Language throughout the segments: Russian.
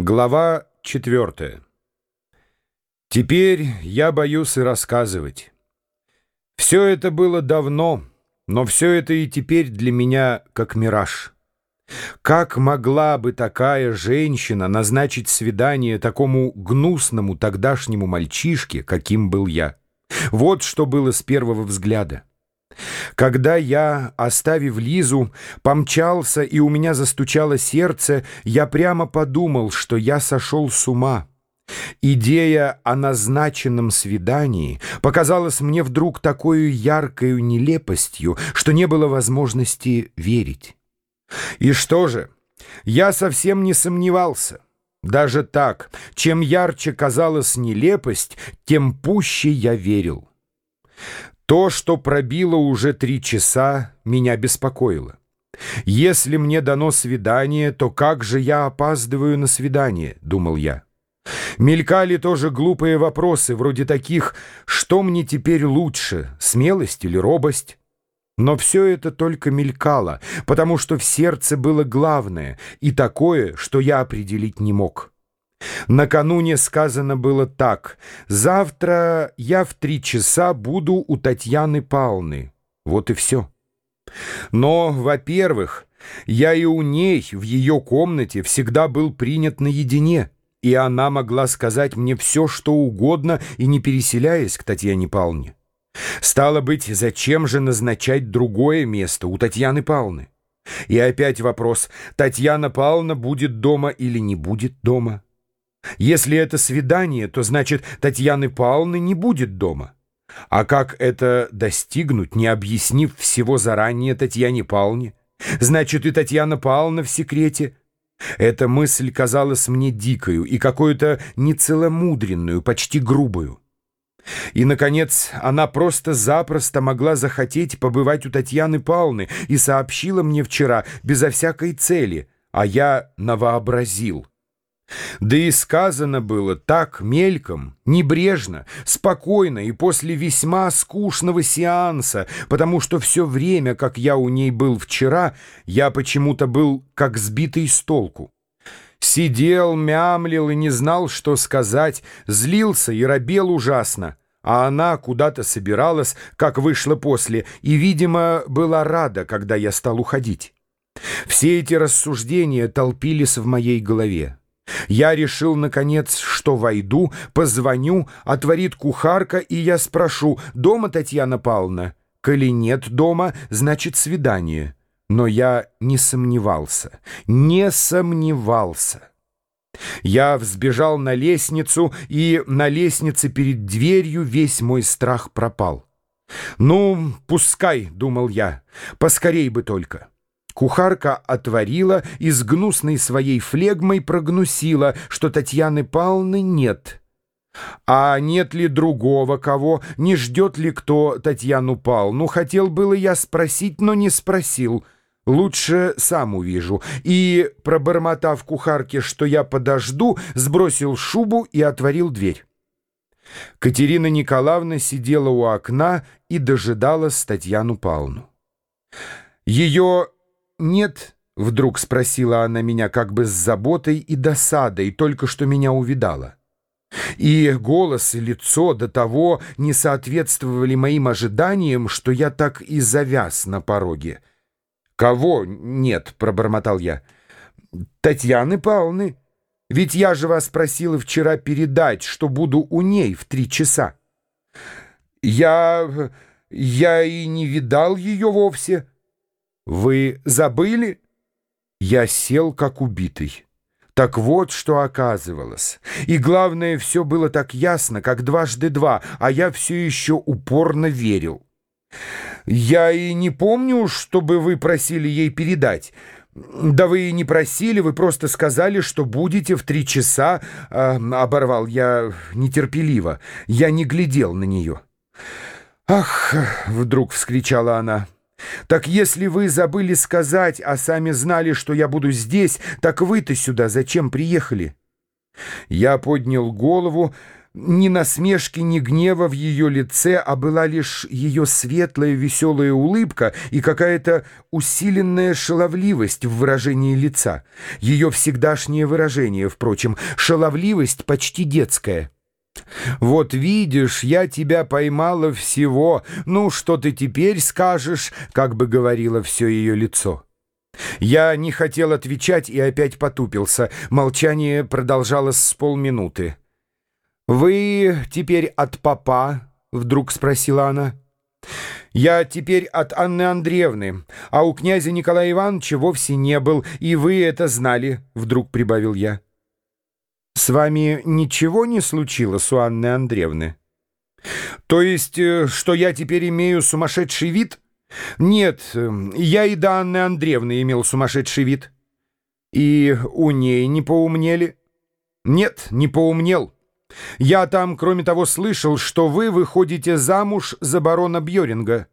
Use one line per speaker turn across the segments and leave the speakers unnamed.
Глава четвертая. Теперь я боюсь и рассказывать. Все это было давно, но все это и теперь для меня как мираж. Как могла бы такая женщина назначить свидание такому гнусному тогдашнему мальчишке, каким был я? Вот что было с первого взгляда. Когда я, оставив Лизу, помчался и у меня застучало сердце, я прямо подумал, что я сошел с ума. Идея о назначенном свидании показалась мне вдруг такой яркой нелепостью, что не было возможности верить. И что же, я совсем не сомневался. Даже так, чем ярче казалась нелепость, тем пуще я верил. То, что пробило уже три часа, меня беспокоило. «Если мне дано свидание, то как же я опаздываю на свидание?» — думал я. Мелькали тоже глупые вопросы, вроде таких «Что мне теперь лучше, смелость или робость?» Но все это только мелькало, потому что в сердце было главное и такое, что я определить не мог. Накануне сказано было так. «Завтра я в три часа буду у Татьяны Павловны». Вот и все. Но, во-первых, я и у ней в ее комнате всегда был принят наедине, и она могла сказать мне все, что угодно, и не переселяясь к Татьяне Павловне. Стало быть, зачем же назначать другое место у Татьяны Павловны? И опять вопрос, Татьяна Павловна будет дома или не будет дома? Если это свидание, то значит Татьяны Павловны не будет дома. А как это достигнуть, не объяснив всего заранее Татьяне Павловне? Значит, и Татьяна Павловна в секрете. Эта мысль казалась мне дикою и какую-то нецеломудренную, почти грубую. И, наконец, она просто-запросто могла захотеть побывать у Татьяны Павловны и сообщила мне вчера безо всякой цели, а я навообразил. Да и сказано было так мельком, небрежно, спокойно и после весьма скучного сеанса, потому что все время, как я у ней был вчера, я почему-то был как сбитый с толку. Сидел, мямлил и не знал, что сказать, злился и робел ужасно, а она куда-то собиралась, как вышла после, и, видимо, была рада, когда я стал уходить. Все эти рассуждения толпились в моей голове. Я решил, наконец, что войду, позвоню, отворит кухарка, и я спрошу, дома Татьяна Павловна? Коли нет дома, значит, свидание. Но я не сомневался, не сомневался. Я взбежал на лестницу, и на лестнице перед дверью весь мой страх пропал. «Ну, пускай», — думал я, — «поскорей бы только». Кухарка отворила и с гнусной своей флегмой прогнусила, что Татьяны Павловны нет. А нет ли другого кого, не ждет ли кто Татьяну Павловну? Хотел было я спросить, но не спросил. Лучше сам увижу. И, пробормотав кухарке, что я подожду, сбросил шубу и отворил дверь. Катерина Николаевна сидела у окна и дожидалась Татьяну Павловну. Ее «Нет?» — вдруг спросила она меня как бы с заботой и досадой, только что меня увидала. И голос и лицо до того не соответствовали моим ожиданиям, что я так и завяз на пороге. «Кого нет?» — пробормотал я. «Татьяны Павловны. Ведь я же вас просила вчера передать, что буду у ней в три часа». «Я... я и не видал ее вовсе». «Вы забыли?» Я сел, как убитый. Так вот, что оказывалось. И главное, все было так ясно, как дважды два, а я все еще упорно верил. Я и не помню, чтобы вы просили ей передать. Да вы и не просили, вы просто сказали, что будете в три часа. Э, оборвал я нетерпеливо. Я не глядел на нее. «Ах!» — вдруг вскричала она. Так если вы забыли сказать, а сами знали, что я буду здесь, так вы-то сюда зачем приехали? Я поднял голову, ни насмешки, ни гнева в ее лице, а была лишь ее светлая веселая улыбка и какая-то усиленная шаловливость в выражении лица. Ее всегдашнее выражение, впрочем, шаловливость почти детская. «Вот видишь, я тебя поймала всего. Ну, что ты теперь скажешь?» — как бы говорило все ее лицо. Я не хотел отвечать и опять потупился. Молчание продолжалось с полминуты. «Вы теперь от папа?» — вдруг спросила она. «Я теперь от Анны Андреевны, а у князя Николая Ивановича вовсе не был, и вы это знали», — вдруг прибавил я. «С вами ничего не случилось у Анны Андреевны?» «То есть, э, что я теперь имею сумасшедший вид?» «Нет, я и до Анны Андреевны имел сумасшедший вид». «И у ней не поумнели?» «Нет, не поумнел». Я там, кроме того, слышал, что вы выходите замуж за барона Бьоринга».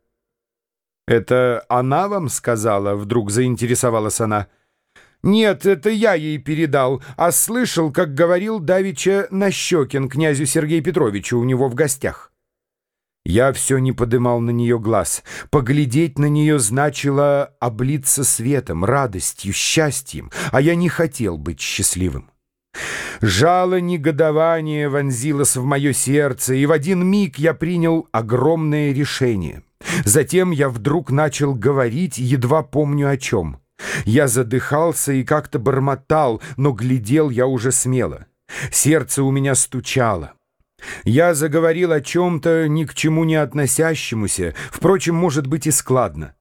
«Это она вам сказала?» — вдруг заинтересовалась она. «Нет, это я ей передал, а слышал, как говорил Давича Нащекин князю Сергею Петровичу у него в гостях». Я все не подымал на нее глаз. Поглядеть на нее значило облиться светом, радостью, счастьем, а я не хотел быть счастливым. Жало негодование вонзилось в мое сердце, и в один миг я принял огромное решение. Затем я вдруг начал говорить, едва помню о чем. Я задыхался и как-то бормотал, но глядел я уже смело. Сердце у меня стучало. Я заговорил о чем-то ни к чему не относящемуся, впрочем, может быть и складно.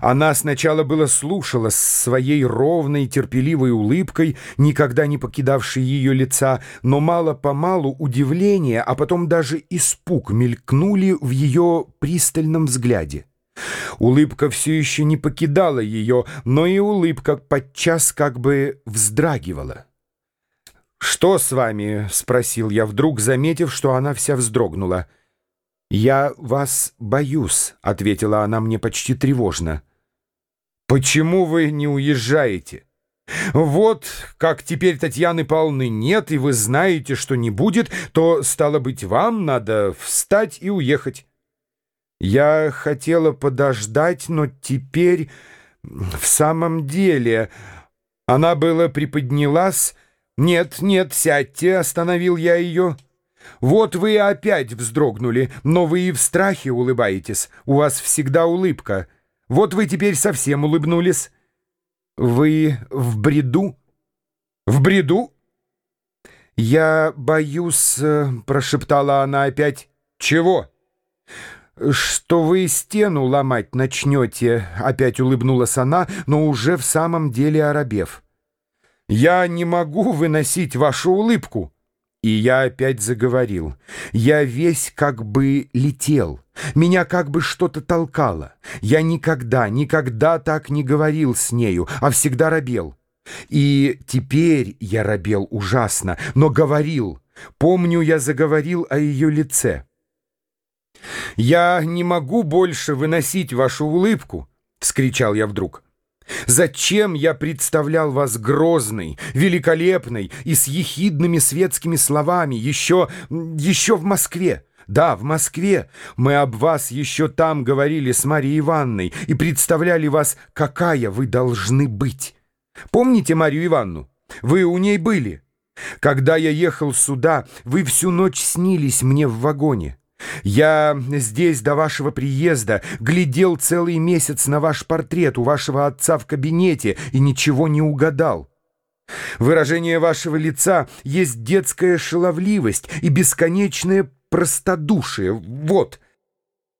Она сначала было слушала с своей ровной терпеливой улыбкой, никогда не покидавшей ее лица, но мало-помалу удивление, а потом даже испуг мелькнули в ее пристальном взгляде. Улыбка все еще не покидала ее, но и улыбка подчас как бы вздрагивала. «Что с вами?» — спросил я вдруг, заметив, что она вся вздрогнула. «Я вас боюсь», — ответила она мне почти тревожно. «Почему вы не уезжаете?» «Вот, как теперь Татьяны Павловны нет, и вы знаете, что не будет, то, стало быть, вам надо встать и уехать». Я хотела подождать, но теперь в самом деле... Она было приподнялась... «Нет, нет, сядьте», — остановил я ее. Вот вы опять вздрогнули, но вы и в страхе улыбаетесь. У вас всегда улыбка. Вот вы теперь совсем улыбнулись. Вы в бреду? В бреду? Я боюсь, э, прошептала она опять. Чего? «Что вы стену ломать начнете», — опять улыбнулась она, но уже в самом деле оробев. «Я не могу выносить вашу улыбку». И я опять заговорил. Я весь как бы летел. Меня как бы что-то толкало. Я никогда, никогда так не говорил с нею, а всегда робел. И теперь я робел ужасно, но говорил. Помню, я заговорил о ее лице. «Я не могу больше выносить вашу улыбку!» — вскричал я вдруг. Зачем я представлял вас грозной, великолепной и с ехидными светскими словами еще, еще в Москве? Да, в Москве. Мы об вас еще там говорили с Марией Ивановной и представляли вас, какая вы должны быть. Помните Марию Ивановну? Вы у ней были. Когда я ехал сюда, вы всю ночь снились мне в вагоне. Я здесь до вашего приезда глядел целый месяц на ваш портрет у вашего отца в кабинете и ничего не угадал. Выражение вашего лица есть детская шаловливость и бесконечное простодушие. Вот —